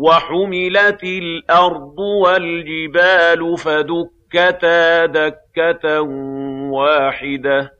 وَحُمِلَتِ الْأَرْضُ وَالْجِبَالُ فَدُكَّتَا دَكَّةً وَاحِدَةً.